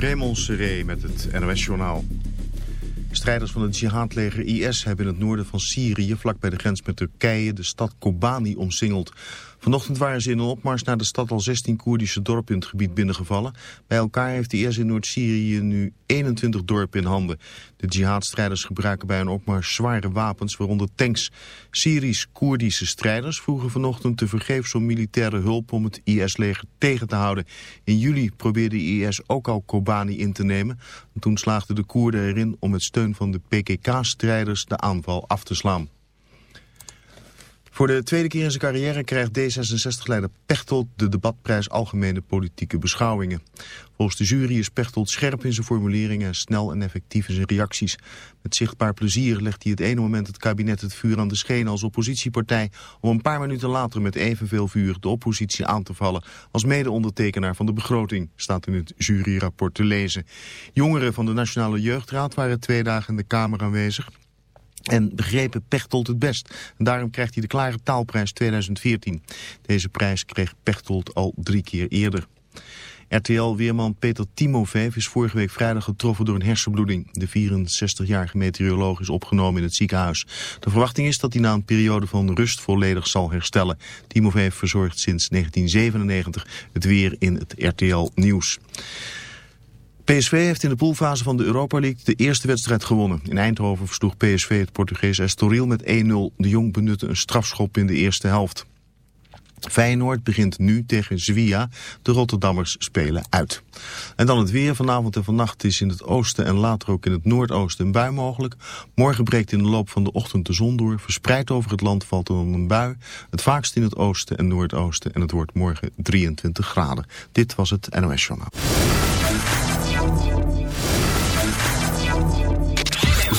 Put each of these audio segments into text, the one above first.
Raymond Seré met het NOS-journaal. Strijders van het jihadleger IS hebben in het noorden van Syrië... vlak bij de grens met Turkije de stad Kobani omsingeld. Vanochtend waren ze in een opmars naar de stad al 16 Koerdische dorpen in het gebied binnengevallen. Bij elkaar heeft de IS in Noord-Syrië nu 21 dorpen in handen. De jihadstrijders gebruiken bij een opmars zware wapens, waaronder tanks. Syrisch-Koerdische strijders vroegen vanochtend te vergeefs om militaire hulp om het IS-leger tegen te houden. In juli probeerde de IS ook al Kobani in te nemen. toen slaagden de Koerden erin om met steun van de PKK-strijders de aanval af te slaan. Voor de tweede keer in zijn carrière krijgt D66-leider Pechtold de debatprijs Algemene Politieke Beschouwingen. Volgens de jury is Pechtold scherp in zijn formuleringen en snel en effectief in zijn reacties. Met zichtbaar plezier legt hij het ene moment het kabinet het vuur aan de schenen als oppositiepartij... om een paar minuten later met evenveel vuur de oppositie aan te vallen... als mede-ondertekenaar van de begroting, staat in het juryrapport te lezen. Jongeren van de Nationale Jeugdraad waren twee dagen in de Kamer aanwezig en begrepen Pechtold het best. Daarom krijgt hij de Klare Taalprijs 2014. Deze prijs kreeg Pechtold al drie keer eerder. RTL-weerman Peter Timofeev is vorige week vrijdag getroffen door een hersenbloeding. De 64-jarige meteoroloog is opgenomen in het ziekenhuis. De verwachting is dat hij na een periode van rust volledig zal herstellen. Timofeev verzorgt sinds 1997 het weer in het RTL-nieuws. PSV heeft in de poolfase van de Europa League de eerste wedstrijd gewonnen. In Eindhoven versloeg PSV het Portugese Estoril met 1-0. De Jong benutte een strafschop in de eerste helft. Feyenoord begint nu tegen Zwia. De Rotterdammers spelen uit. En dan het weer. Vanavond en vannacht is in het oosten en later ook in het noordoosten een bui mogelijk. Morgen breekt in de loop van de ochtend de zon door. Verspreid over het land valt er dan een bui. Het vaakst in het oosten en noordoosten. En het wordt morgen 23 graden. Dit was het NOS Journaal.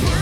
the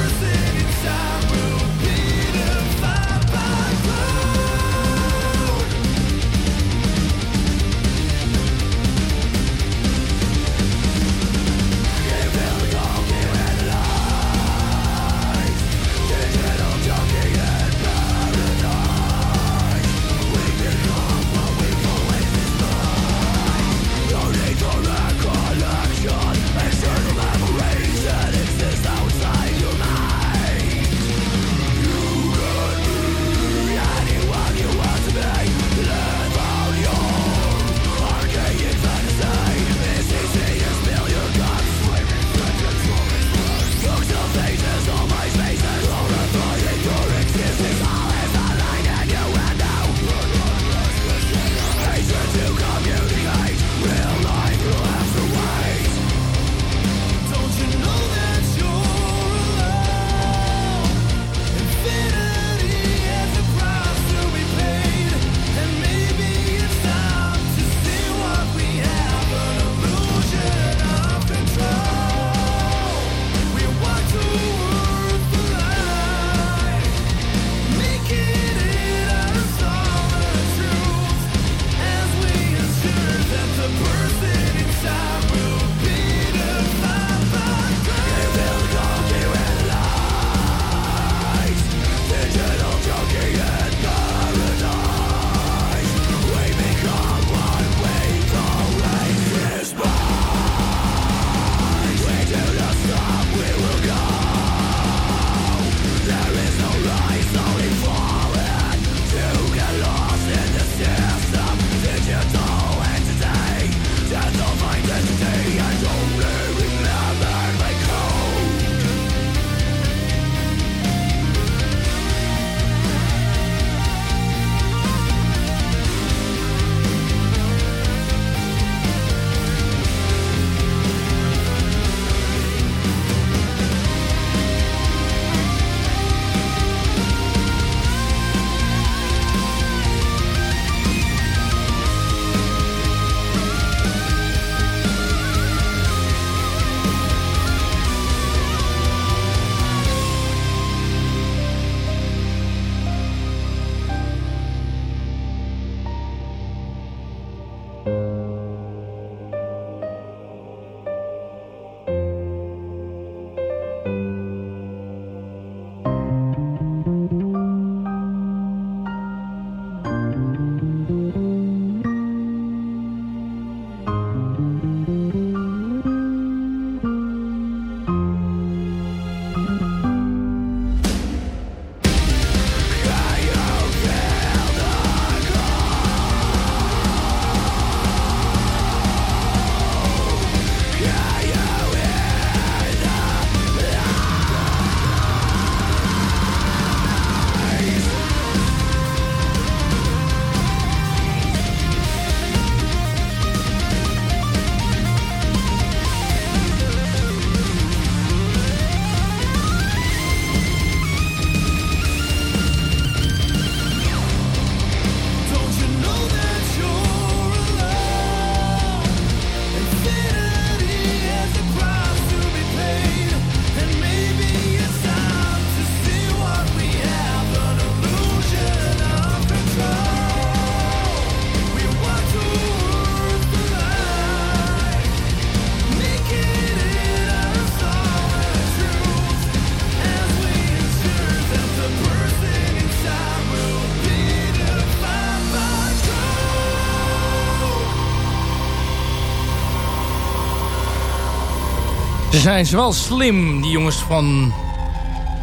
zijn zowel slim, die jongens van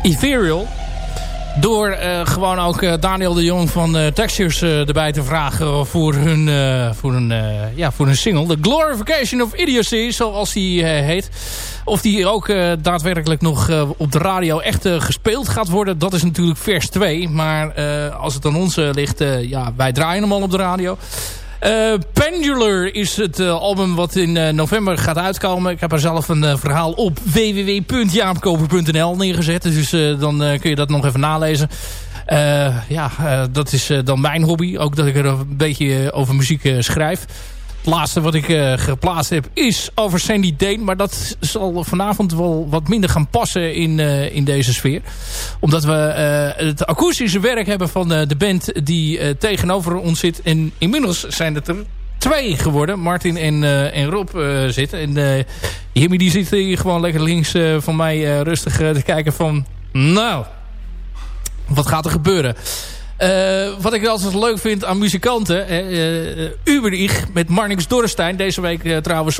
Ethereal... Door uh, gewoon ook uh, Daniel de Jong van uh, Textures erbij te vragen voor hun, voor, een, ja, voor een single. The Glorification of Idiocy, zoals die heet. Of die ook daadwerkelijk nog op de radio echt gespeeld gaat worden. Dat is natuurlijk vers 2. Maar als het aan ons ligt, ja, wij draaien hem al op de radio. Uh, Pendular is het uh, album wat in uh, november gaat uitkomen. Ik heb er zelf een verhaal op www.jaapkoper.nl neergezet. Dus dan kun je dat nog even nalezen. ja, dat is dan mijn hobby. Ook dat ik er een beetje over muziek schrijf laatste wat ik uh, geplaatst heb is over Sandy Dane. Maar dat zal vanavond wel wat minder gaan passen in, uh, in deze sfeer. Omdat we uh, het akoestische werk hebben van de band die tegenover ons zit. En inmiddels zijn het er twee geworden. Martin en, en Rob zitten. En Jimmy die zit hier gewoon lekker links van mij rustig te kijken van... Nou, wat gaat er gebeuren? Uh, wat ik altijd leuk vind aan muzikanten. Uh, met Marnix Dorrestein. Deze week trouwens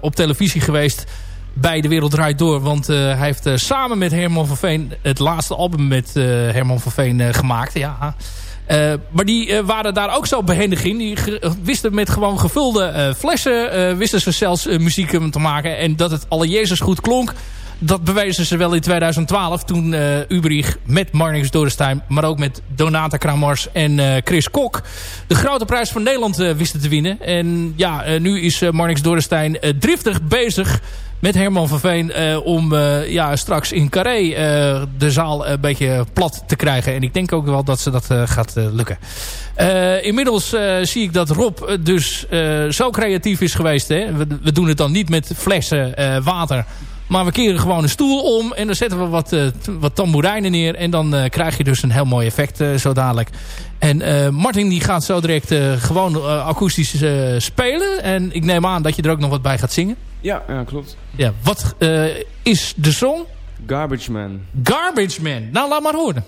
op televisie geweest bij De Wereld Draait Door. Want hij heeft samen met Herman van Veen het laatste album met Herman van Veen gemaakt. Ja. maar die waren daar ook zo behendig in. Die wisten met gewoon gevulde flessen... wisten ze zelfs muziek te maken. En dat het alle Jezus goed klonk dat bewezen ze wel in 2012 toen uh, Ubrich met Marnix Dorenstein... maar ook met Donata Kramars en uh, Chris Kok... de grote prijs van Nederland uh, wisten te winnen. En ja, nu is Marnix Dorenstein driftig bezig met Herman van Veen... om ja, straks in Carré de zaal een beetje plat te krijgen. En ik denk ook wel dat ze dat gaat lukken. inmiddels zie ik dat Rob dus zo creatief is geweest. Hè? We, we, doen het dan niet met flessen water... Maar we keren gewoon een stoel om en dan zetten we wat, uh, wat tamboerijnen neer. En dan uh, krijg je dus een heel mooi effect uh, zo dadelijk. En Martin die gaat zo direct gewoon akoestisch spelen. En ik neem aan dat je er ook nog wat bij gaat zingen. Ja, ja klopt. Ja, wat is de song? Garbage Man. Garbage Man. Nou, laat maar horen.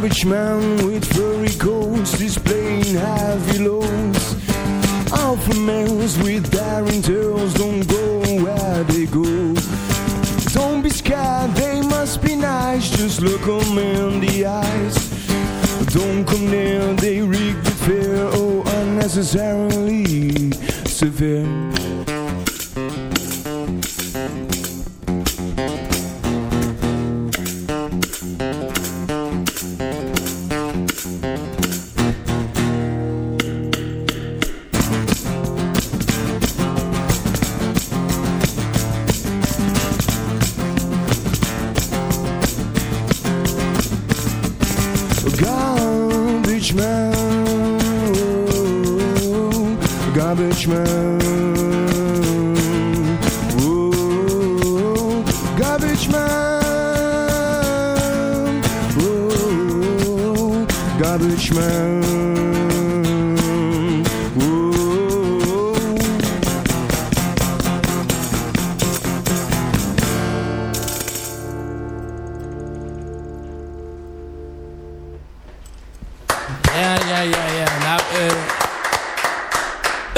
Garbage man with furry coats displaying heavy loads. Alpha males with daring tails don't go where they go. Don't be scared, they must be nice, just look them in the eyes. Don't come near, they reek the fear, oh, unnecessarily severe.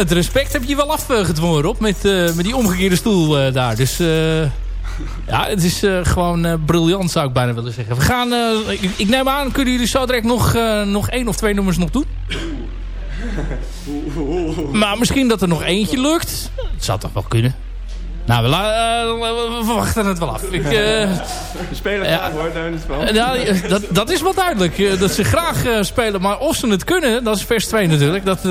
Het respect heb je wel afgedwongen, op met, uh, met die omgekeerde stoel uh, daar. Dus uh, ja, het is gewoon briljant, zou ik bijna willen zeggen. We gaan, ik, ik, neem aan, kunnen jullie zo direct nog, nog één of twee nummers nog doen? maar misschien dat er nog eentje lukt. Het zou toch wel kunnen. Nou, we, uh, we, verwachten het wel af. Ik, uh, we spelen graag hoor, daar is het dat, dat is wel duidelijk. Uh, dat ze graag spelen. Maar of ze het kunnen, dat is vers 2 natuurlijk. Dat,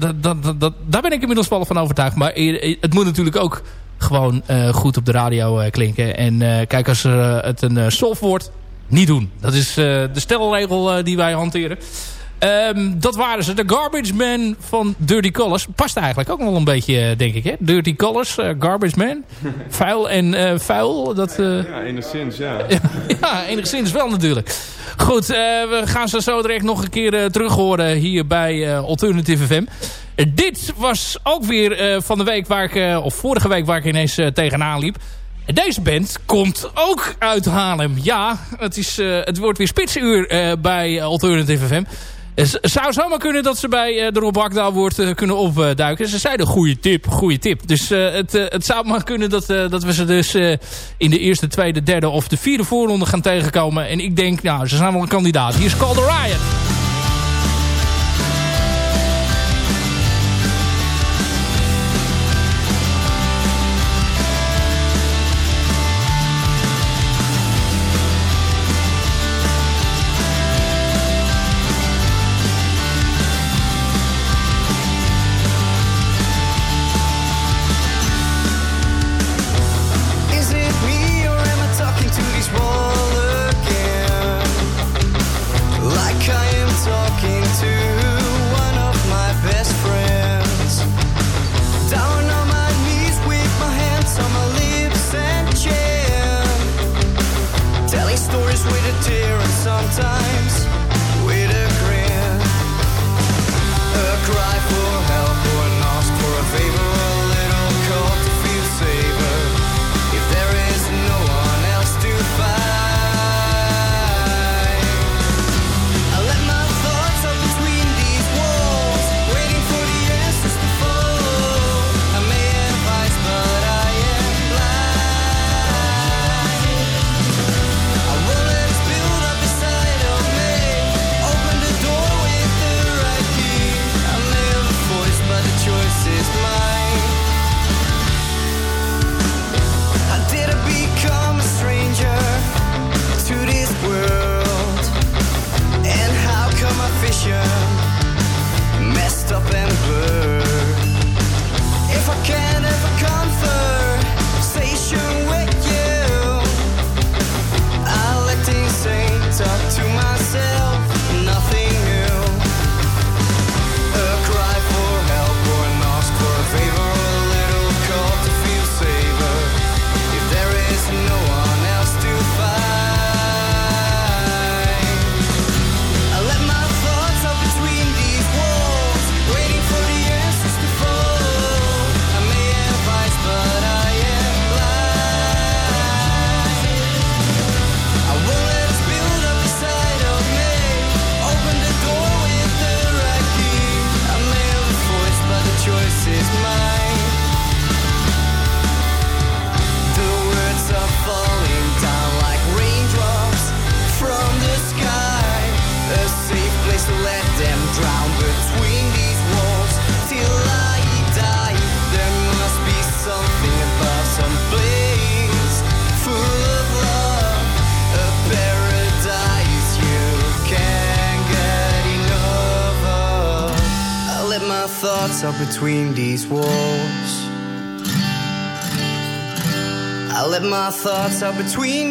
dat, dat, dat, daar ben ik inmiddels wel van overtuigd. Maar het moet natuurlijk ook gewoon goed op de radio klinken. En kijk, als het een soft wordt, niet doen. Dat is de stelregel die wij hanteren. Ehm, dat waren ze. De Garbage Man van Dirty Colors. Past eigenlijk ook wel een beetje, denk ik. Hè? Dirty Colors, uh, Garbage Man. vuil en uh, vuil. Dat, uh... Ja, enigszins, ja. ja, enigszins wel natuurlijk. Goed, we gaan ze zo direct nog een keer terug horen hier bij Alternative FM. dit was ook weer van de week waar ik, of vorige week waar ik ineens tegenaan liep. Deze band komt ook uit Haarlem. Ja, het, is, het wordt weer spitsuur bij Alternative FM. Het zou zomaar kunnen dat ze bij uh, de Rob wordt uh, kunnen opduiken. Ze zeiden goede tip, goede tip. Dus het, het zou maar kunnen dat, dat we ze dus in de eerste, tweede, derde of de vierde voorronde gaan tegenkomen. En ik denk, nou, ze zijn wel een kandidaat. Hier is Riot. are between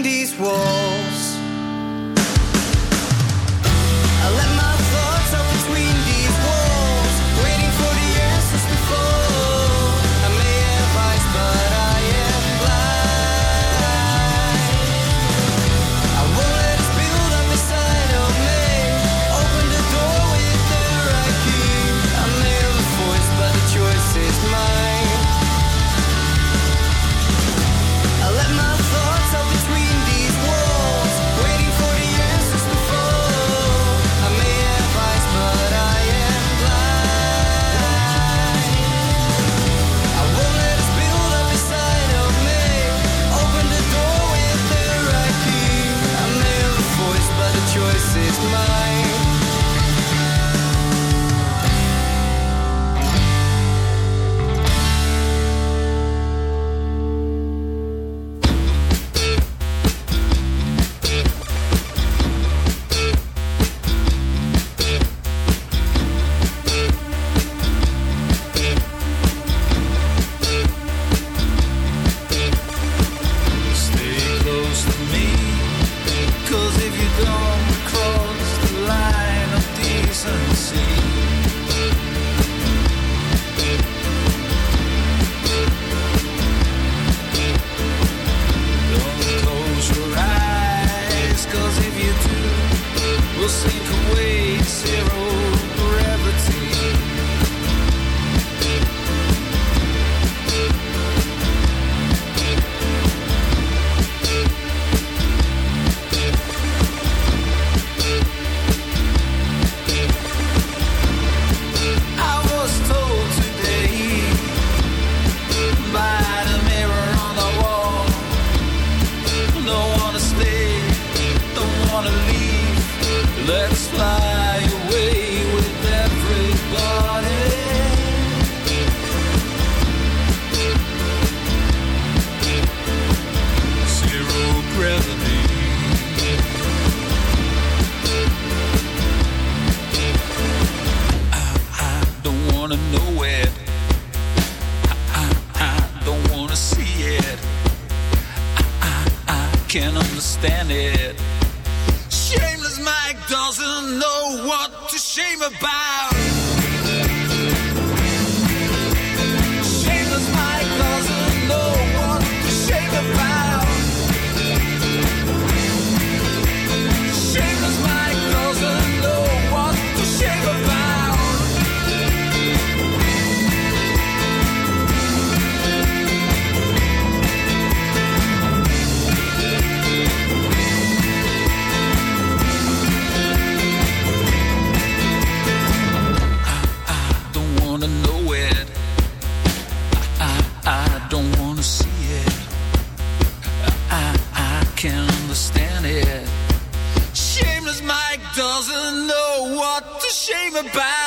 wanna know it. I, I, I don't wanna see it. I, I, I can't understand it. Shameless Mike doesn't know what to shame about. goodbye.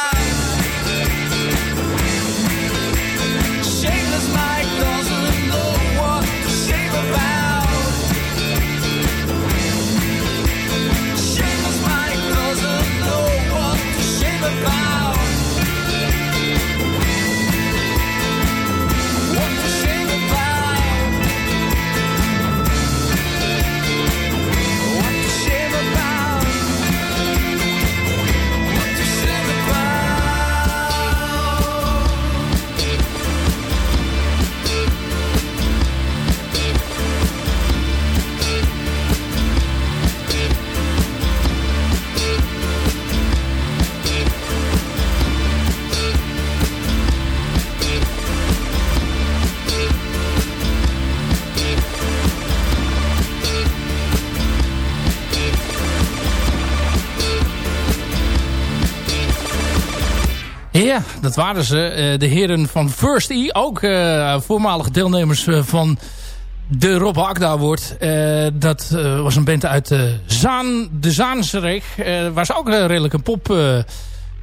Ja, dat waren ze. eh, de heren van First E. Ook eh, voormalige deelnemers eh, van de Rob Akda. Eh, dat was een band uit Zaan, de Zaanse eh, waar ze ook redelijk een pop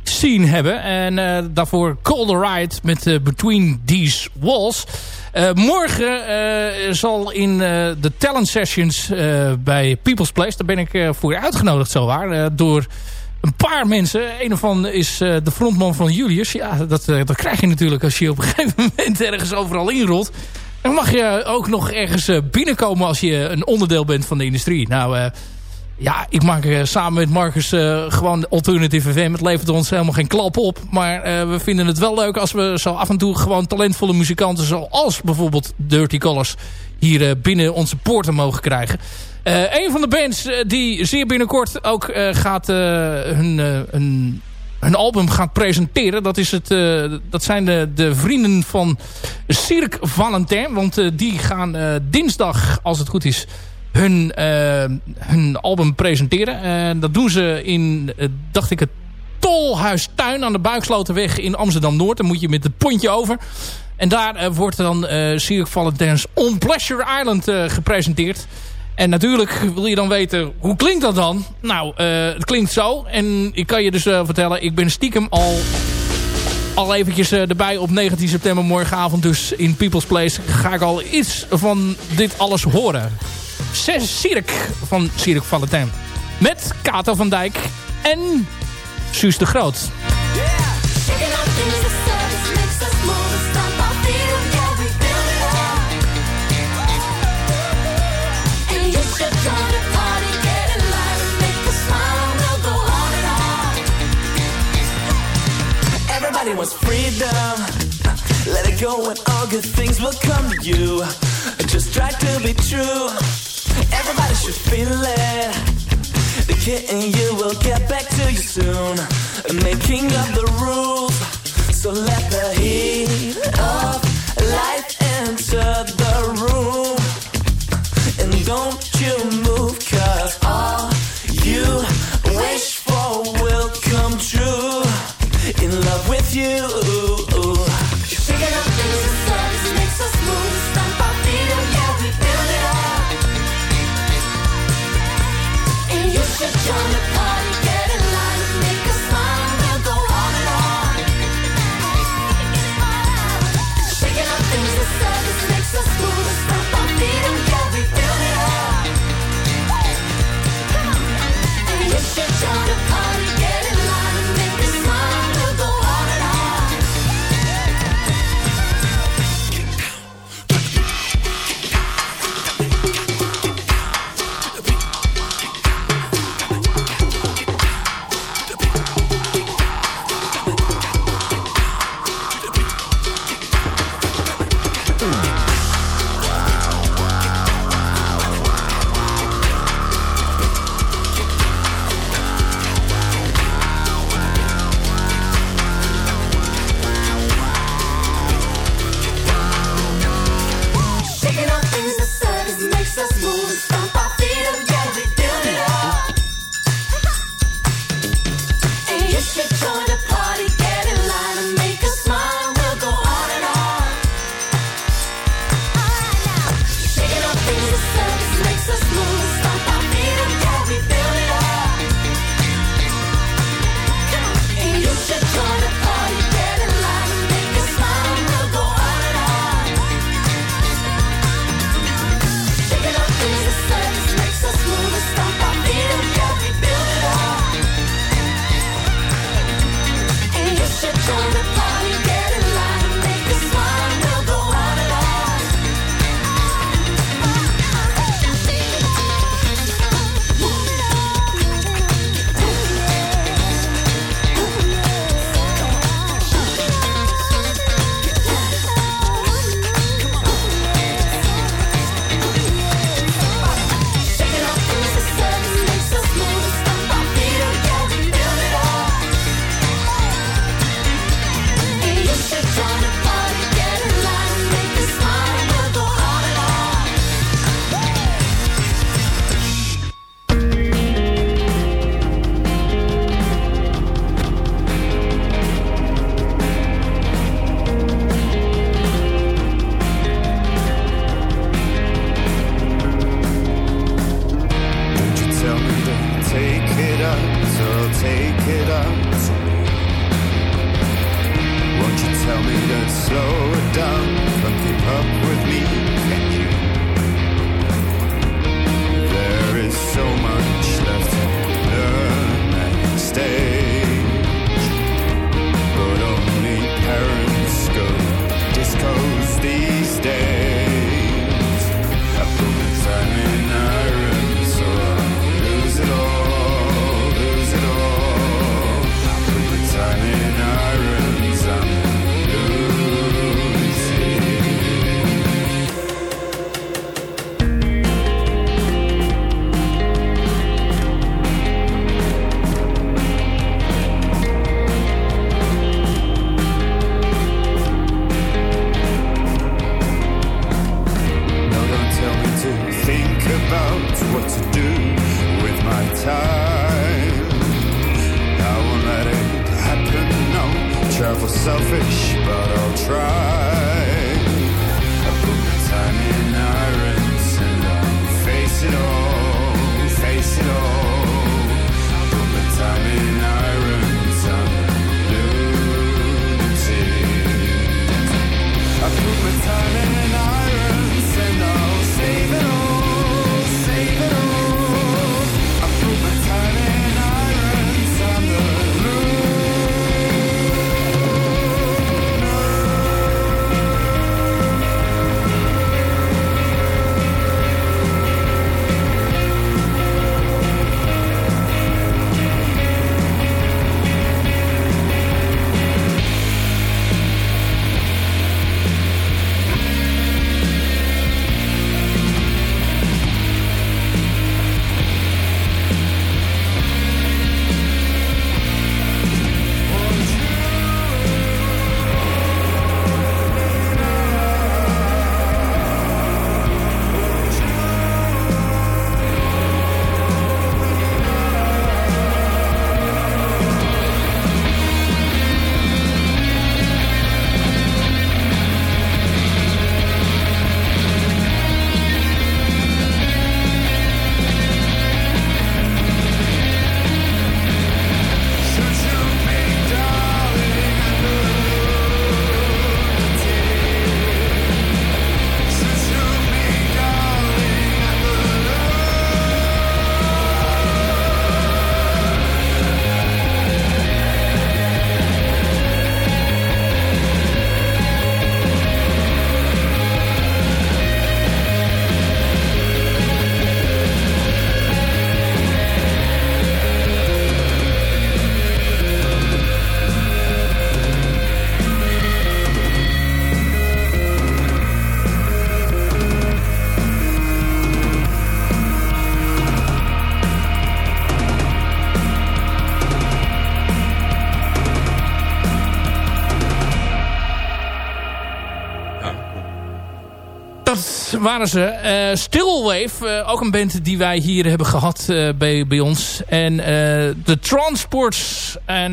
scene hebben. En daarvoor Cold Ride met Between These Walls. Morgen zal in de talent sessions bij People's Place... daar ben ik voor uitgenodigd zowaar... eh, door een paar mensen. Een van is eh, de frontman van Julius. Ja, dat, eh, dat krijg je natuurlijk als je op een gegeven moment ergens overal inrolt. Dan mag je ook nog ergens eh, binnenkomen als je een onderdeel bent van de industrie. Nou, ja, ik maak samen met Marcus gewoon Alternative FM. Het levert ons helemaal geen klap op. Maar we vinden het wel leuk als we zo af en toe gewoon talentvolle muzikanten... zoals bijvoorbeeld Dirty Colors hier binnen onze poorten mogen krijgen. Eh, een van de bands eh, die zeer binnenkort ook eh, gaat hun, hun, album gaat presenteren. Dat, is het, dat zijn de, de vrienden van Cirque Valentin. Want die gaan dinsdag, als het goed is, hun, hun album presenteren. En dat doen ze in, dacht ik, het Tolhuistuin aan de Buikslotenweg in Amsterdam-Noord. Dan moet je met het pontje over. En daar wordt dan eh Cirque Valentijn's On Pleasure Island gepresenteerd. En natuurlijk wil je dan weten, hoe klinkt dat dan? Nou, eh, het klinkt zo. En ik kan je dus eh, vertellen, ik ben stiekem al, al eventjes eh, erbij op 19 september morgenavond. Dus in People's Place ga ik al iets van dit alles horen. Zes Cirque van Cirque Valentijn. Met Kato van Dijk en Suus de Groot. Wants freedom. Let it go and all good things will come to you. Just try to be true. Everybody should feel it. The kid in you will get back to you soon. Making up the rules. So let the heat of life Oh. Waren ze. Eh Stillwave, eh, ook een band die wij hier hebben gehad eh, bij, bij ons. En de Transports, en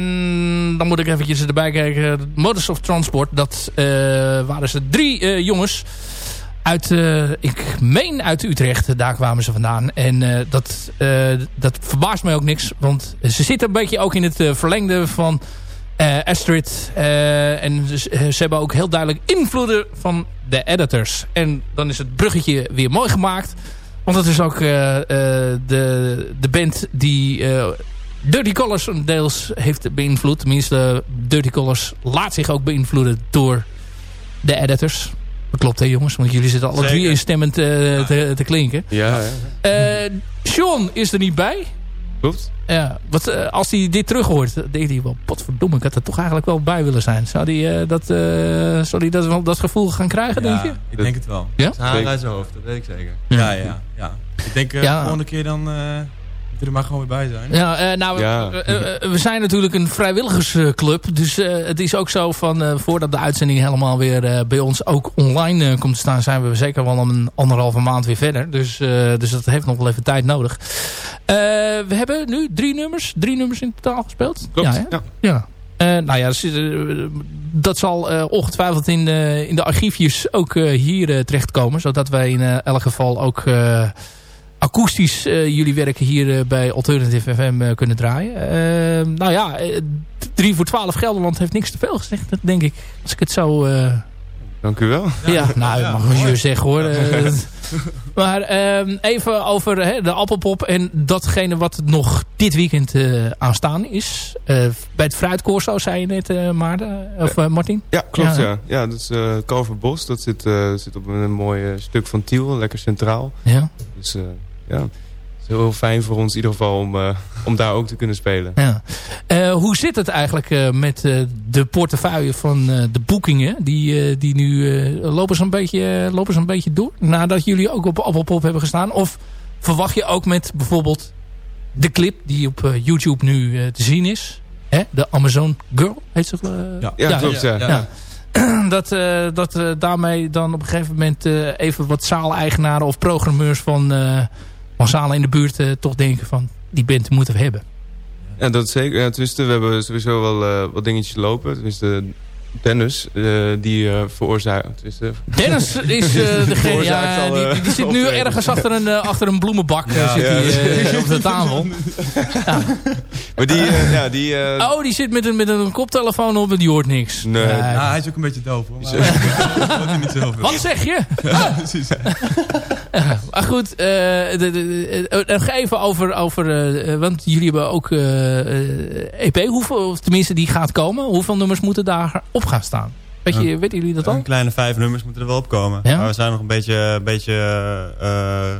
dan moet ik eventjes erbij kijken. Modus of Transport, dat waren ze drie jongens uit, ik meen uit Utrecht, daar kwamen ze vandaan. En dat, dat verbaast mij ook niks, want ze zitten een beetje ook in het verlengde van Astrid. eh, en ze, hebben ook heel duidelijk invloeden van de editors. En dan is het bruggetje weer mooi gemaakt. Want dat is ook eh, eh, de, de band die eh, Dirty Colors deels heeft beïnvloed. Tenminste, Dirty Colors laat zich ook beïnvloeden door de editors. Dat klopt hè jongens, want jullie zitten alle drie instemmend eh, te, te klinken. Ja, ja. Eh, Sean is er niet bij. Klopt. Ja, wat, eh, als hij dit terug hoort, dan denkt hij wel, potverdomme, ik had er toch eigenlijk wel bij willen zijn. Zou hij dat, eh, zou die dat, wel dat gevoel gaan krijgen, denk je? Ik denk het wel. Ja? Haar uit zijn hoofd, dat weet ik zeker. Ja, ja, ja. Ik denk eh Ja. de volgende keer dan eh er maar gewoon weer bij zijn. Ja, eh, nou, Ja. eh, eh, we zijn natuurlijk een vrijwilligersclub. Dus eh, het is ook zo van, eh, voordat de uitzending helemaal weer eh, bij ons ook online komt te staan... zijn we zeker wel een anderhalve maand weer verder. Dus, eh, dus dat heeft nog wel even tijd nodig. Eh, we hebben nu drie nummers, drie nummers in totaal gespeeld. Klopt. Ja? Ja. ja. Eh, nou ja, dus, dat zal eh, ongetwijfeld in, de in de archiefjes ook eh, hier terechtkomen. Zodat wij in elk geval ook... akoestisch eh, jullie werken hier eh, bij Alternative FM eh, kunnen draaien. Eh, nou ja, eh, 3 voor 12 Gelderland heeft niks te veel gezegd, dat denk ik. Als ik het zo... eh, Dank u wel. ja, nou, dat mag je zeggen hoor. Maar ehm, even over hè, de appelpop en datgene wat nog dit weekend aanstaan is. Eh, bij het Fruitcorso zei je net, eh, Maarten, of eh, Martin? Ja, klopt Ja. ja. Ja, dat is uh, Kalverbos. Dat zit, eh, zit op een, mooi stuk van Tiel. Lekker centraal. Ja. Dus eh, ja, het is heel fijn voor ons in ieder geval om, eh, om daar ook te kunnen spelen. Ja. Eh, hoe zit het eigenlijk eh, met eh, de portefeuille van eh, de boekingen? Die, eh, die nu eh, lopen, ze een beetje, lopen ze een beetje door? Nadat jullie ook op Appelpop hebben gestaan? Of verwacht je ook met bijvoorbeeld de clip die op eh, YouTube nu eh, te zien is? Hè? De Amazon Girl heet ze? Ja. Ja, klopt ja. ja. dat, eh, dat eh, daarmee dan op een gegeven moment eh, even wat zaaleigenaren of programmeurs van, van zalen in de buurt eh, toch denken van die band moeten we hebben. Ja, dat zeker. Ja, tenminste, we hebben sowieso wel eh, wat dingetjes lopen. Tenminste, Dennis, eh, die eh veroorzaakt... Dennis is eh, degene, Veroorzaakt ja, al, die, die, die zit nu ergens achter een, achter een bloemenbak Ja. zit Ja. hij, eh, op de tafel. Maar die, ja, die... eh, Oh, die zit met een, met een koptelefoon op en die hoort niks. Nee. Hij is ook een beetje doof hoor. Maar wat zeg je? Maar goed, eh, de, de, eh, nog even over... over eh, want jullie hebben ook EP. Hoeveel, of tenminste, die gaat komen. Hoeveel nummers moeten daar op gaan staan? Weet je, weten jullie dat al? Een kleine vijf nummers moeten er wel op komen. Ja? Maar we zijn nog een beetje, een beetje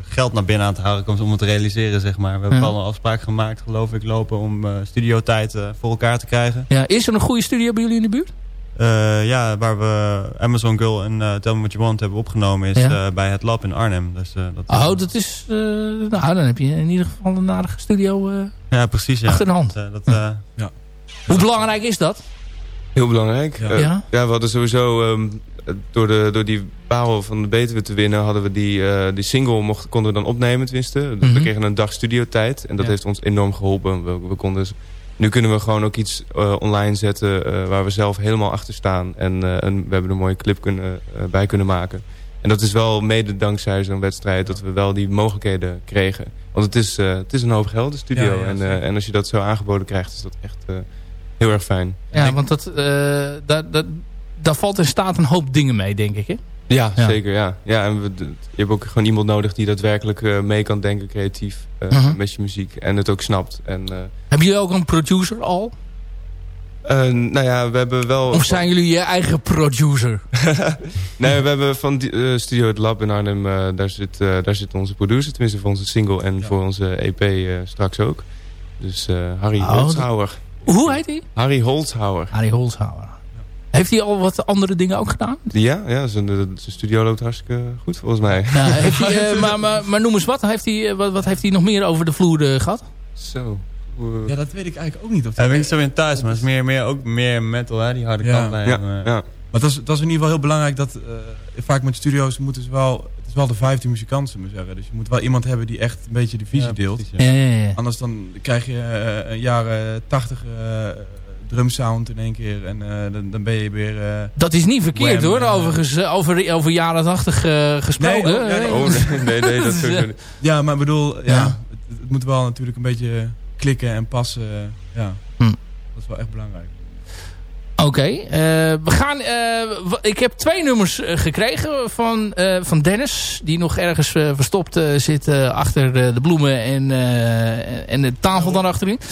geld naar binnen aan te halen om het te realiseren, zeg maar. We hebben Ja. al een afspraak gemaakt, geloof ik, lopen om eh studiotijd voor elkaar te krijgen. Ja, is er een goede studio bij jullie in de buurt? Eh, ja, waar we Amazon Girl en eh Tell Me What You Want hebben opgenomen is Ja. eh, bij het lab in Arnhem. Dus, eh, dat Oh, dat is... eh, nou, dan heb je in ieder geval een aardige studio eh, Ja, precies. Ja. achter de hand. Dat, eh, eh, Hoe belangrijk is dat? Heel belangrijk. Ja. Ja, Ja. ja we hadden sowieso... ehm, door, de, door die parel van de Betuwe te winnen... hadden we die, eh, die single mocht, konden we dan opnemen tenminste. Dus Mhm. We kregen een dag studiotijd. En dat Ja. heeft ons enorm geholpen. We, we konden, dus- nu kunnen we gewoon ook iets eh, online zetten... eh, waar we zelf helemaal achter staan. En, eh, en we hebben een mooie clip kunnen, bij kunnen maken. En dat is wel mede dankzij zo'n wedstrijd... dat we wel die mogelijkheden kregen. Want het is, het is een hoop geld, de studio. Ja, ja, en, en als je dat zo aangeboden krijgt... is dat echt heel erg fijn. Ja, want dat, daar, daar, daar valt in staat een hoop dingen mee, denk ik. Hè? Ja, Ja. zeker. Ja. Ja, en we, je hebt ook gewoon iemand nodig die daadwerkelijk eh, mee kan denken, creatief, eh, Mhm. met je muziek. En het ook snapt. En, eh, Hebben jullie ook een producer al? nou ja, we hebben wel... Of zijn jullie je eigen producer? nee, we hebben van die, Studio Het Lab in Arnhem, daar, zit, daar zit onze producer. Tenminste voor onze single en voor onze EP straks ook. Dus Harry Oh, Holzhauer. Hoe heet hij? Harry Holzhauer. Harry Holzhauer. Heeft hij al wat andere dingen ook gedaan? Ja, ja zijn, eh, zijn studio loopt hartstikke goed volgens mij. Nou, heeft hij, eh, maar, maar, maar noem eens wat. Heeft hij, eh, wat, wat heeft hij nog meer over de vloer eh, gehad? Zo. Ja, dat weet ik eigenlijk ook niet. Of Hij ben ik zo in thuis, maar het is meer, meer, ook meer metal, hè, die harde Ja. kant bij ja, hem, ja. Maar dat is, dat is in ieder geval heel belangrijk dat eh, vaak met studio's moeten ze wel... Het is wel de vijfde muzikant, zullen we zeggen. Dus je moet wel iemand hebben die echt een beetje de visie Ja, deelt. precies, ja. Ja, ja, ja. Anders dan krijg je een jaren tachtig eh drumsound in één keer. En eh, dan, dan ben je weer... eh, Dat is niet verkeerd Wham, hoor, eh. overigens. Over, over jaren 80 eh, gesproken. Nee, oh, nee. Oh, nee, nee, dat sowieso niet. ja, maar ik bedoel, ja, Ja. Het, het moet wel natuurlijk een beetje klikken en passen. ja, Hm. dat is wel echt belangrijk. Oké, eh, we gaan. eh, ik heb twee nummers eh, gekregen van, eh, van Dennis, die nog ergens verstopt zit achter eh, de bloemen en, eh, en de tafel dan achterin.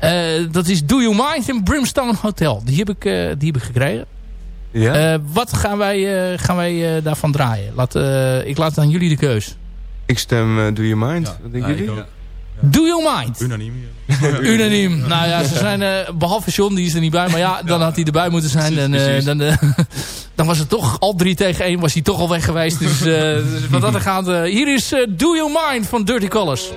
Eh, dat is Do You Mind in Brimstone Hotel. Die heb ik, eh, die heb ik gekregen. Ja? Eh, wat gaan wij, eh, gaan wij eh, daarvan draaien? Laat, eh, ik laat aan jullie de keus. Ik stem eh, Do You Mind. Ja. Wat denken Ja, ik jullie? ook. Do You Mind? Unaniem. Unaniem. Nou ja, ze zijn, eh, behalve John, die is er niet bij. Maar ja, dan had hij erbij moeten zijn. En, eh, dan, eh, dan was het toch al drie tegen één. Was hij toch al weg geweest. Dus, eh, dus wat dat er gaat. eh, hier is Do You Mind van Dirty Colors.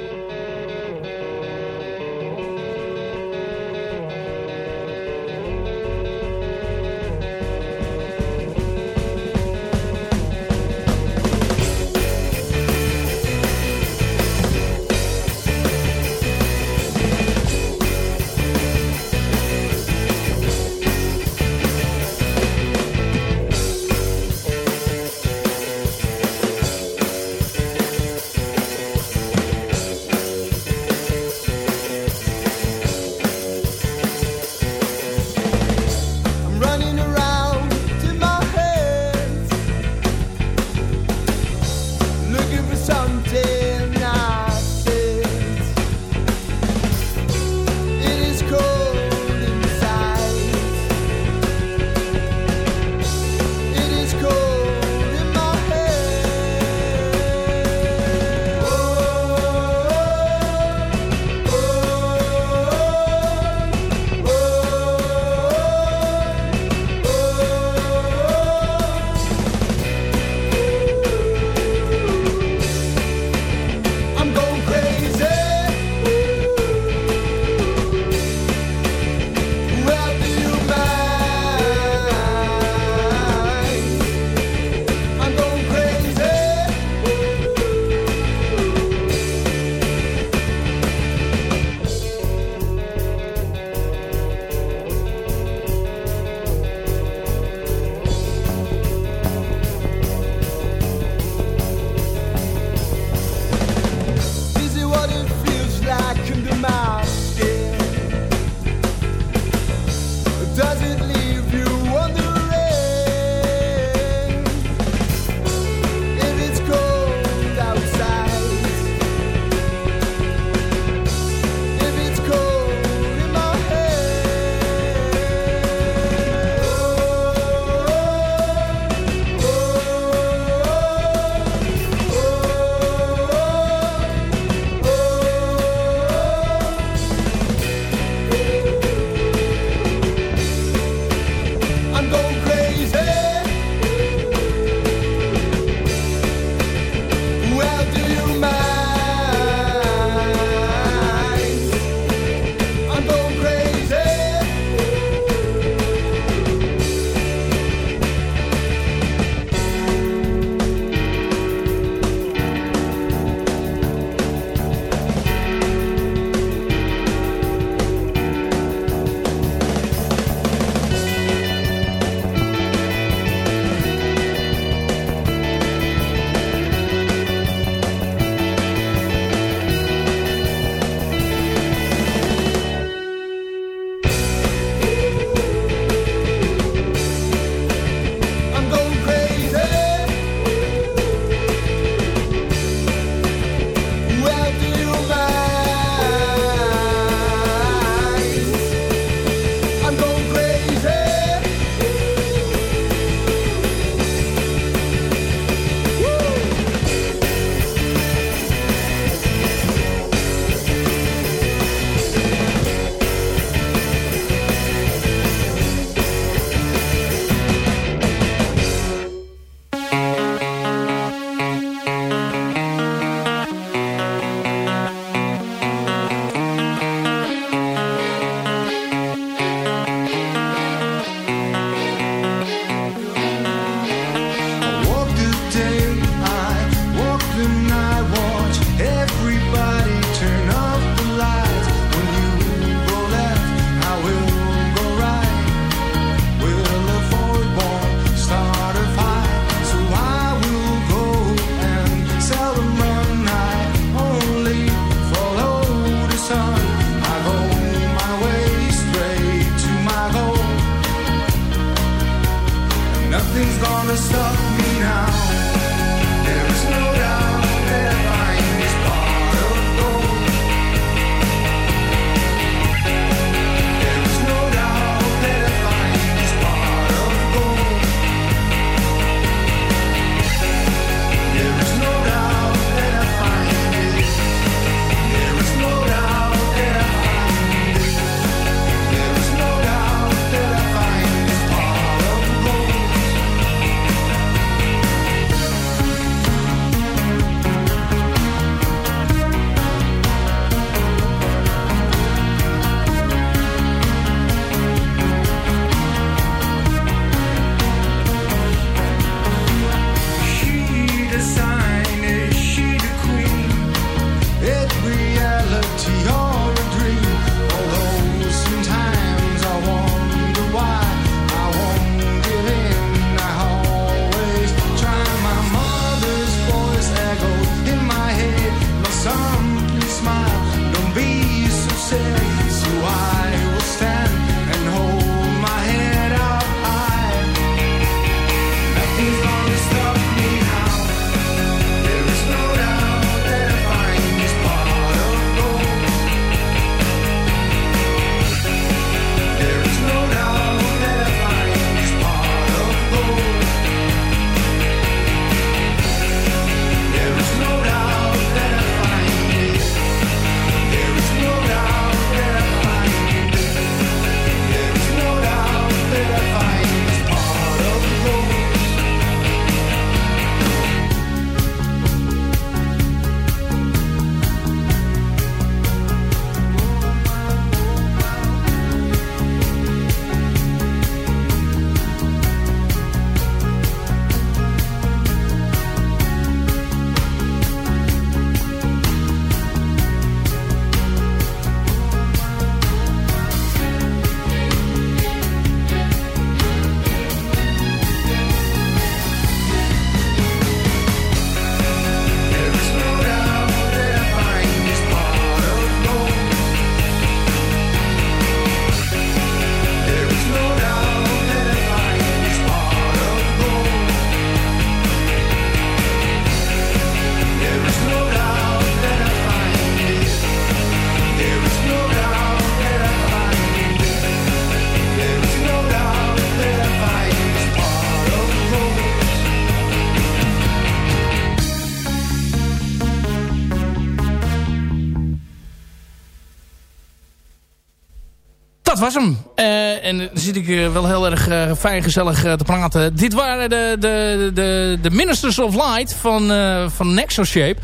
Was hem. Eh, en dan zit ik eh, wel heel erg eh, fijn gezellig te praten. Dit waren de, de, de, de Ministers of Light van, van Nexoshape.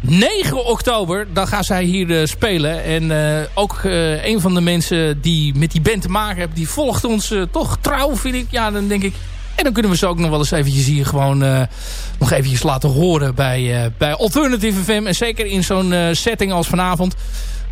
9 oktober, dan gaan zij hier spelen. En ook een van de mensen die met die band te maken hebben... die volgt ons toch trouw, vind ik. Ja, dan denk ik... En dan kunnen we ze ook nog wel eens eventjes hier gewoon nog eventjes laten horen bij, eh, bij Alternative FM. En zeker in zo'n setting als vanavond.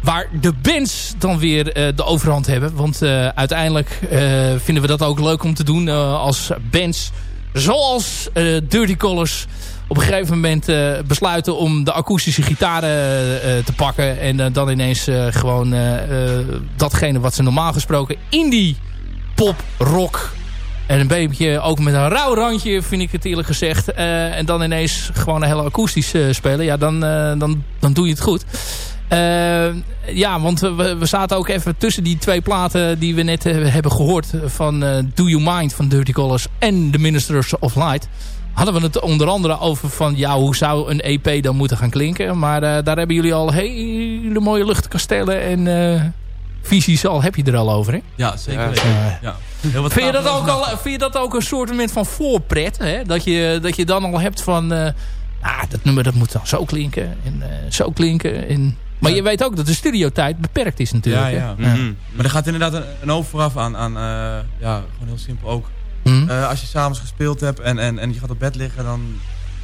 Waar de bands dan weer eh, de overhand hebben. Want eh, uiteindelijk eh, vinden we dat ook leuk om te doen als bands. Zoals Dirty Colors op een gegeven moment besluiten om de akoestische gitaren te pakken. En dan ineens gewoon datgene wat ze normaal gesproken indie pop, rock en een beetje ook met een rauw randje, vind ik het eerlijk gezegd. En dan ineens gewoon een hele akoestisch spelen. Ja, dan, dan, dan doe je het goed. Eh, ja, want we, we zaten ook even tussen die twee platen die we net eh, hebben gehoord. Van eh, Do You Mind van Dirty Colors en The Ministers of Light. Hadden we het onder andere over van ja, hoe zou een EP dan moeten gaan klinken. Maar daar hebben jullie al hele mooie luchtkastelen en visies al. Heb je er al over, hè? Ja, zeker. Ja. Ja. Vind je, dat ook al, vind je dat ook een soort moment van voorpret? Hè? Dat, je, dat je dan al hebt van... ah, dat nummer dat moet dan zo klinken en zo klinken. En, maar je weet ook dat de studiotijd beperkt is natuurlijk. Ja, ja. Mhm. Maar er gaat inderdaad een, een hoop vooraf aan, aan eh, ja, gewoon heel simpel ook. Hm? Eh, als je s'avonds gespeeld hebt en, en, en je gaat op bed liggen, dan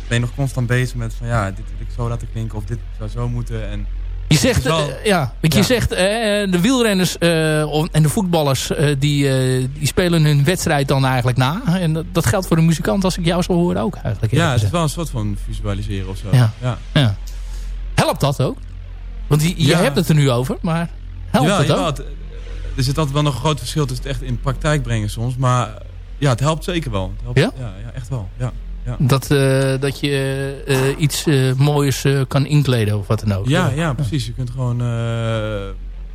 ben je nog constant bezig met van ja, dit wil ik zo laten klinken of dit zou zo moeten. En Je zegt, wel- eh, ja, want je Ja. zegt de wielrenners eh, of- en de voetballers eh, die, eh, die spelen hun wedstrijd dan eigenlijk na. En dat, dat geldt voor de muzikant als ik jou zo hoor ook eigenlijk. ja, het is wel een soort van visualiseren of zo. Ja. ja. ja. Helpt dat ook? Want je, je Ja. hebt het er nu over, maar helpt het ook? jawel, het- er zit altijd wel nog een groot verschil tussen het echt in praktijk brengen soms. Maar ja, het helpt zeker wel. Het helpt, Ja? Ja, ja, echt wel. Ja, ja. Dat, eh, dat je eh, iets eh, moois kan inkleden of wat dan ook. Ja, ja, precies. Je kunt gewoon...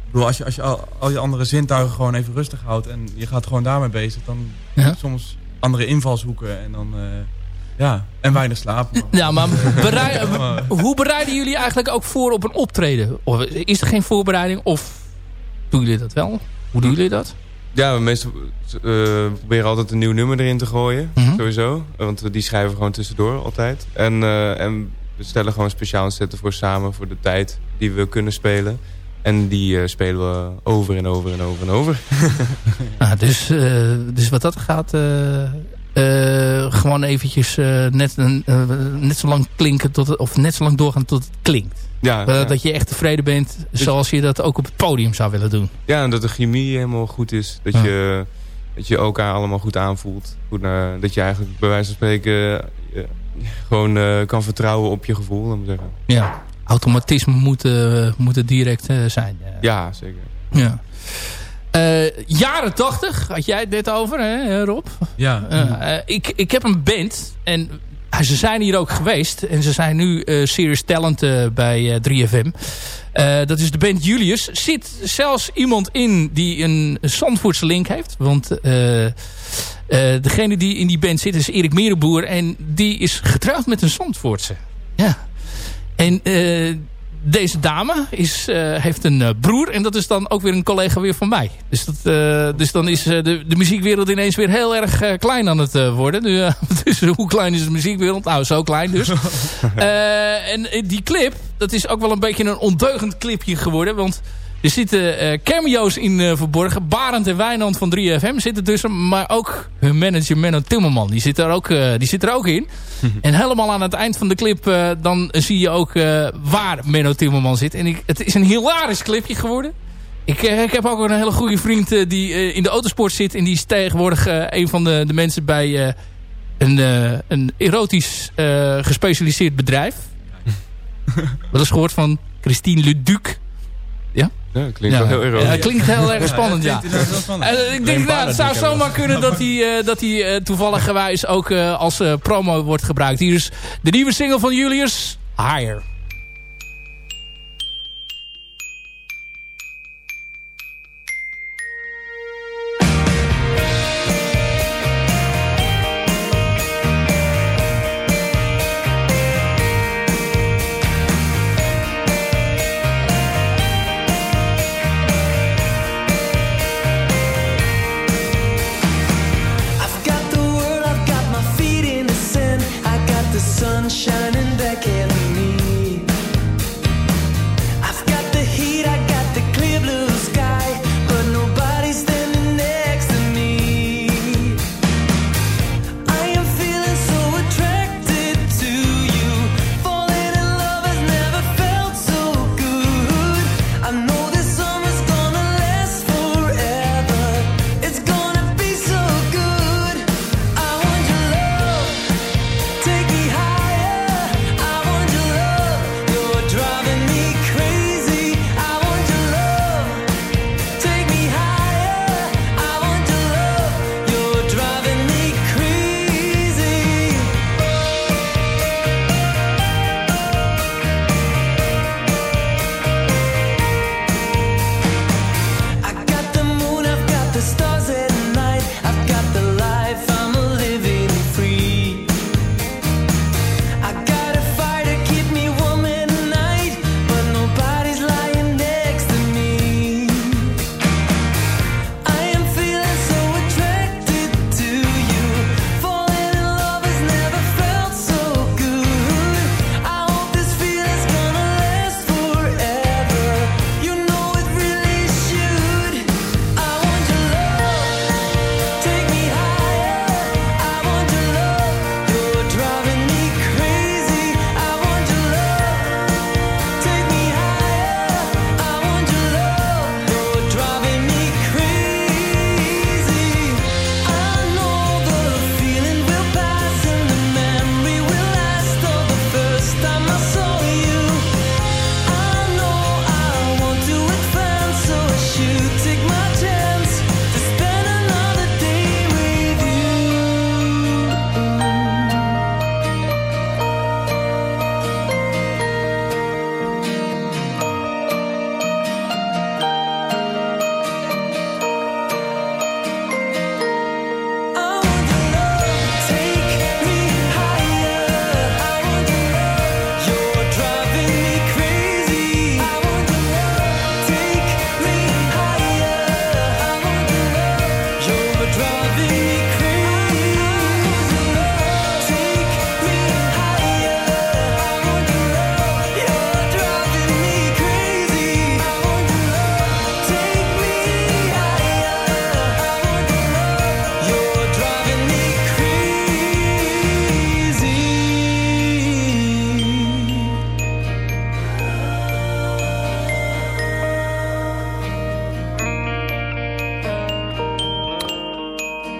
ik bedoel, als je, als je al, al je andere zintuigen gewoon even rustig houdt... en je gaat gewoon daarmee bezig... dan Ja. heb je soms andere invalshoeken en dan... ja, en weinig slaap. maar- Ja, maar berei- hoe bereiden jullie eigenlijk ook voor op een optreden? Of is er geen voorbereiding of doen jullie dat wel? Hoe doen jullie dat? Ja, we meestal eh, we proberen altijd een nieuw nummer erin te gooien. Mhm. Sowieso. Want we- die schrijven we gewoon tussendoor altijd. En, eh, en we stellen gewoon speciaal een set ervoor samen voor de tijd die we kunnen spelen. En die eh, spelen we over en over en over en over. Nou, dus, eh, dus wat dat gaat... eh, gewoon eventjes eh, net, een, eh, net zo lang klinken tot het, of net zo lang doorgaan tot het klinkt. Ja, ja. Dat je echt tevreden bent zoals je dat ook op het podium zou willen doen. ja, en dat de chemie helemaal goed is. Dat, Ja. je, dat je elkaar allemaal goed aanvoelt. Goed naar, dat je eigenlijk bij wijze van spreken gewoon kan vertrouwen op je gevoel. Laat zeggen. Ja. Automatisme moet, eh, moet het direct zijn. Ja, zeker. Ja. Eh, jaren tachtig had jij het net over, hè, Rob? ja. Eh, eh, ik, ik heb een band en eh, ze zijn hier ook geweest. En ze zijn nu eh Serious Talent eh, bij eh, 3FM. Eh, dat is de band Julius. Zit zelfs iemand in die een Zandvoortse link heeft. Want eh, eh, degene die in die band zit is Erik Merenboer. En die is getrouwd met een Zandvoortse. Ja. En eh, deze dame is, eh, heeft een eh, broer. En dat is dan ook weer een collega weer van mij. Dus, dat, eh, dus dan is de, de muziekwereld ineens weer heel erg klein aan het worden. Nu, dus hoe klein is de muziekwereld? Nou, zo klein dus. En die clip, dat is ook wel een beetje een ondeugend clipje geworden. Want er zitten eh, cameo's in eh, verborgen. Barend en Wijnand van 3FM zitten tussen. Maar ook hun manager Menno Timmerman. Die zit er ook, eh, die zit er ook in. en helemaal aan het eind van de clip... dan zie je ook waar Menno Timmerman zit. En ik, het is een hilarisch clipje geworden. Ik, ik heb ook een hele goede vriend die in de autosport zit. En die is tegenwoordig een van de, de mensen bij... een, een erotisch gespecialiseerd bedrijf. Wel eens gehoord van Christine Leduc. Ja? Klinkt ja. wel heel erg. Ja, klinkt heel erg spannend, ja. Eh, ik denk, nou, het zou zomaar kunnen dat hij, eh, dat hij eh, toevallig gewijs ook eh, als eh, promo wordt gebruikt. Hier is de nieuwe single van Julius, Higher.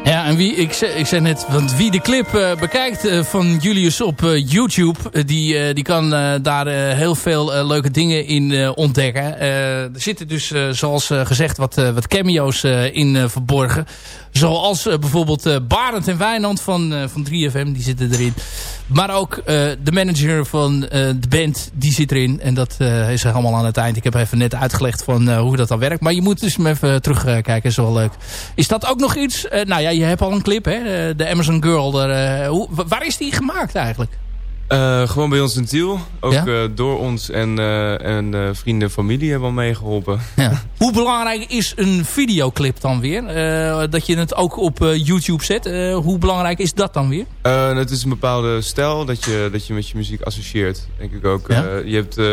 Ja, wie, ik, zei, ik net, want wie de clip eh, bekijkt eh, van Julius op eh, YouTube, die, die kan daar heel veel leuke dingen in ontdekken. Er zitten dus, zoals gezegd, wat, wat cameo's in verborgen. Zoals bijvoorbeeld Barend en Wijnand van, van 3FM, die zitten erin. Maar ook de manager van de band, die zit erin. En dat is allemaal aan het eind. Ik heb even net uitgelegd van hoe dat dan werkt. Maar je moet dus even terugkijken, is wel leuk. Is dat ook nog iets? Nou ja, je hebt al een clip, hè? De Amazon Girl. Eh, hoe, wa- waar is die gemaakt eigenlijk? Eh, gewoon bij ons in Tiel. Ook Ja? eh, door ons en, eh, en eh, vrienden en familie hebben al meegeholpen. Ja. Hoe belangrijk is een videoclip dan weer? Eh, dat je het ook op eh, YouTube zet. Eh, hoe belangrijk is dat dan weer? Eh, het is een bepaalde stijl dat je, dat je met je muziek associeert, denk ik ook. Ja? Je, hebt, eh,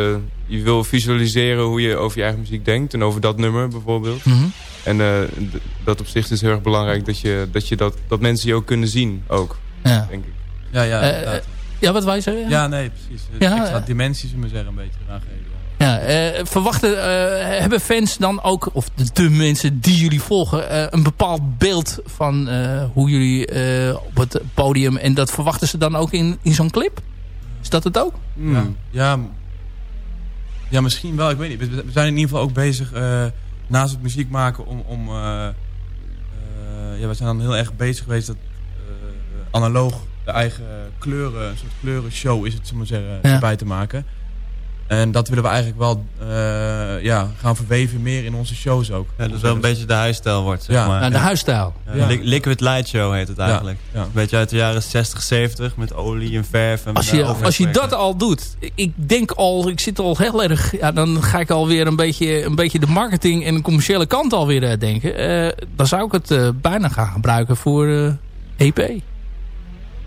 je wil visualiseren hoe je over je eigen muziek denkt. En over dat nummer bijvoorbeeld. Mhm. En eh, dat opzicht is heel erg belangrijk dat, je, dat, je dat, dat mensen je ook kunnen zien ook, Ja. denk ik. Ja, ja. Ja, wat wij zeggen? ja, nee, precies. Dus Ja, extra eh. dimensies, zullen we zeggen, een beetje eraan geven. Ja, eh, verwachten, eh, hebben fans dan ook, of de, de mensen die jullie volgen, eh, een bepaald beeld van eh, hoe jullie eh, op het podium, en dat verwachten ze dan ook in, in zo'n clip? Is dat het ook? Hmm. Ja, ja, m- ja, misschien wel. Ik weet niet. We, we zijn in ieder geval ook bezig eh, naast het muziek maken om... om eh, eh, ja, we zijn dan heel erg bezig geweest dat eh, analoog de eigen kleuren, een soort kleurenshow is het, zullen we zeggen, Ja. erbij te maken. En dat willen we eigenlijk wel eh, ja, gaan verweven meer in onze shows ook. Ja, dat is wel een beetje de huisstijl wordt, zeg Ja. maar. Nou, de huisstijl. Ja, Ja. Li- Liquid Light Show heet het eigenlijk. Ja. Een beetje uit de jaren 60, 70 met olie en verf. En Als je, als je dat al doet, ik denk al, ik zit al heel erg, ja, dan ga ik alweer een beetje, een beetje de marketing en de commerciële kant alweer eh, denken. Eh, dan zou ik het bijna gaan gebruiken voor eh, EP.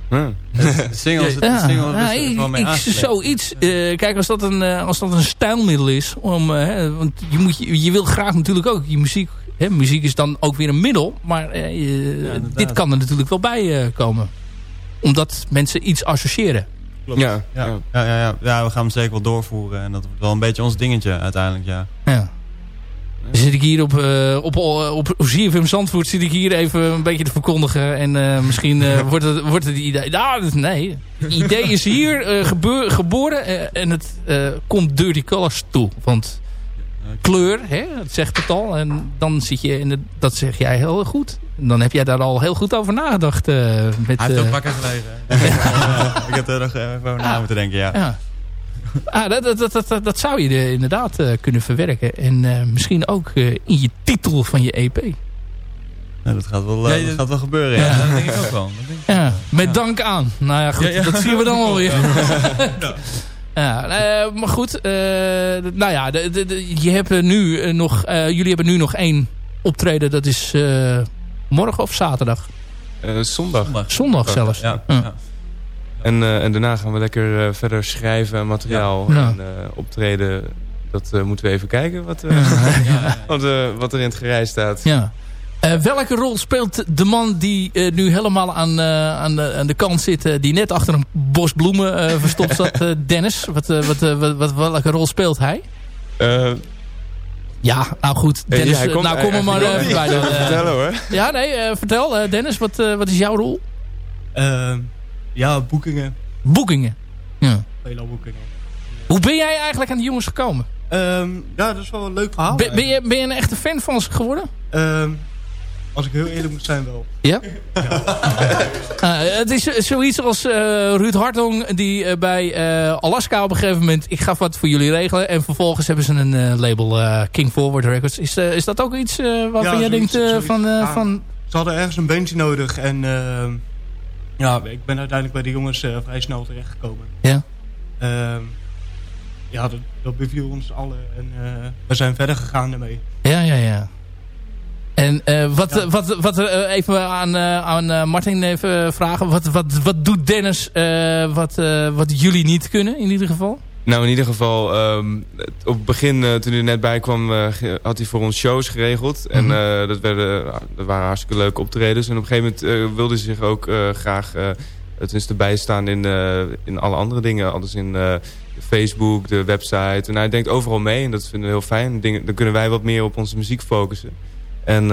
Huh. De singles, de single ja, is mee ik- aangelegd. zoiets. eh, kijk, als dat, een, eh, als dat een stijlmiddel is. Om, hè, want je, moet, je, je wil graag natuurlijk ook je muziek. Hè, muziek is dan ook weer een middel. Maar eh, inderdaad. dit kan er natuurlijk wel bij eh, komen. Omdat mensen iets associëren. Ja, Ja, ja. ja, ja, ja. ja, we gaan hem zeker wel doorvoeren. En dat wordt wel een beetje ons dingetje uiteindelijk, ja. Ja. Dan zit ik hier op, eh op, op, op ZFM Zandvoort zit ik hier even een beetje te verkondigen. En eh, misschien eh, wordt, het, wordt het idee... Nou, nee. Het idee is hier eh, gebeur, geboren eh, en het eh, komt Dirty Colors toe. Want kleur, hè, dat zegt het al. En dan zit je in de, dat zeg jij heel goed. En dan heb jij daar al heel goed over nagedacht. eh, met, Hij heeft ook wakker gelegen. hè. ik heb er nog even over na moeten denken, ja. ja. Ah, dat, dat, dat, dat, dat zou je er inderdaad eh, kunnen verwerken. En eh, misschien ook eh, in je titel van je EP. Ja, dat gaat wel, eh, Ja, dat gaat wel gebeuren, ja. Ja, dat denk ik ook wel. Dat denk ik. Ja, met dank aan. Nou ja, goed, Ja, ja. dat zien we dan wel weer. ja, eh, maar goed. eh, nou ja, de, de, de- je hebt nu eh, nog, eh, jullie hebben nu nog één optreden. Dat is eh, morgen of zaterdag? Eh, zondag. Zondag. Zondag zelfs. Ja, Ja. ja. En, eh, en daarna gaan we lekker eh, verder schrijven en materiaal Ja. en eh, optreden. Dat eh, moeten we even kijken wat, eh, wat, eh, wat er in het gerei staat. Ja. Eh, welke rol speelt de man die eh, nu helemaal aan, eh, aan, de, aan de kant zit... eh, die net achter een bos bloemen eh, verstopt zat, eh, Dennis? Wat, eh, wat, eh, wat, wat, welke rol speelt hij? Eh, Ja, nou goed. eh, Dennis, ja, hij eh, komt- nou kom er maar bij dan. eh. vertellen hoor. Ja, nee, eh, vertel. eh, Dennis, wat, eh, wat is jouw rol? Ja, boekingen. Boekingen. Ja. Veelal boekingen. Hoe ben jij eigenlijk aan die jongens gekomen? Ehm, ja, dat is wel een leuk verhaal. Ben, ben, je, ben je een echte fan van ze geworden? Ehm, als ik heel eerlijk moet zijn wel. Ja? Eh, het is zoiets als eh, Ruud Hartong die eh, bij eh, Alaska op een gegeven moment... ik ga wat voor jullie regelen. En vervolgens hebben ze een label King Forward Records. Is, is dat ook iets waarvan Ja, jij zoiets- denkt zoiets. van, Ja. van... Ze hadden ergens een bandje nodig en ehm, ja, ik ben uiteindelijk bij de jongens eh, vrij snel terechtgekomen. Ja. Ehm, ja, dat, dat beviel ons allen en eh, we zijn verder gegaan ermee. Ja, ja, ja. En eh, wat, Ja. wat, wat eh, even aan, aan Martin even vragen. Wat, wat, wat doet Dennis wat, wat jullie niet kunnen in ieder geval? Nou, in ieder geval, ehm, het- op het begin, eh, toen hij er net bij kwam, eh, had hij voor ons shows geregeld. En eh, dat, werden, dat waren hartstikke leuke optredens. En op een gegeven moment wilde hij zich ook graag tenminste bijstaan in, in alle andere dingen. Alles in Facebook, de website. En hij denkt overal mee en dat vinden we heel fijn. Dingen, dan kunnen wij wat meer op onze muziek focussen. En,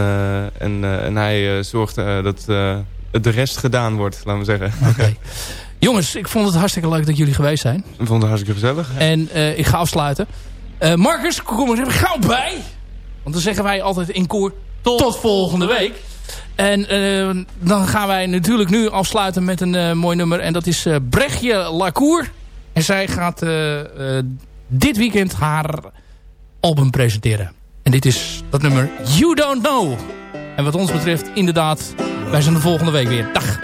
en, en hij zorgt dat, de rest gedaan wordt, laten we zeggen. Jongens, ik vond het hartstikke leuk dat jullie geweest zijn. Ik vond het hartstikke gezellig. En eh, ik ga afsluiten. Eh, Marcus, kom er even gauw bij. Want dan zeggen wij altijd in koor tot, volgende week. En eh, dan gaan wij natuurlijk nu afsluiten met een eh, mooi nummer. En dat is eh, Brechtje Lacour. En zij gaat eh, eh, dit weekend haar album presenteren. En dit is dat nummer You Don't Know. En wat ons betreft inderdaad, wij zijn de volgende week weer. Dag.